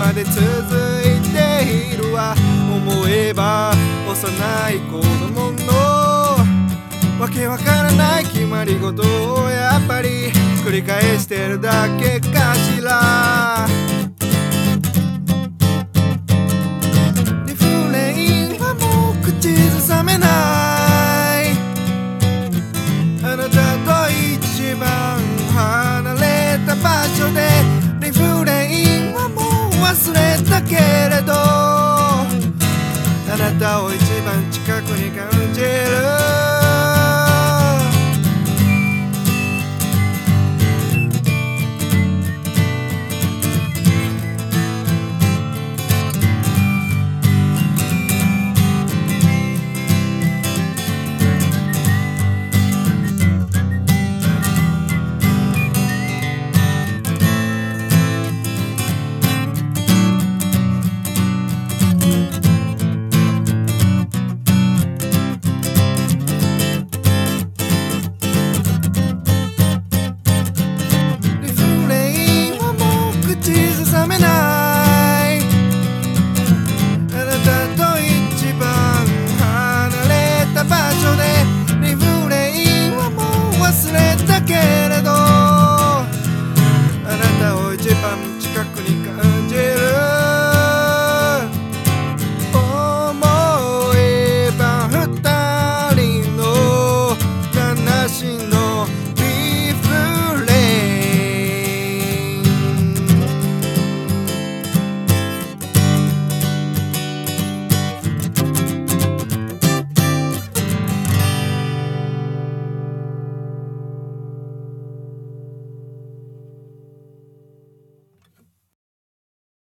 まで続いているわ思えば幼い子供のわけわからない決まり事をやっぱり繰り返してるだけかしら。リフレインはもう口ずさめない。あなたと一番離れた場所でなたを一番近くに感じる。めない。あなたと一番離れた場所で。リフレインはもう忘れたけれど。あなたを一番